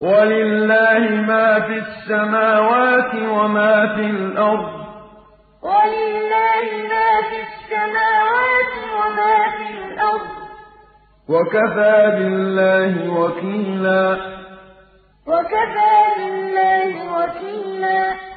وَلِلَّهِ مَا فِي السَّمَاوَاتِ وَمَا فِي الْأَرْضِ ۚ. وَكَفَىٰ بِاللَّهِ وَكِيلًا وَلِلَّهِ مَا فِي السَّمَاوَاتِ وَمَا فِي الْأَرْضِ ۚ. وَكَفَىٰ بِاللَّهِ وَكِيلًا.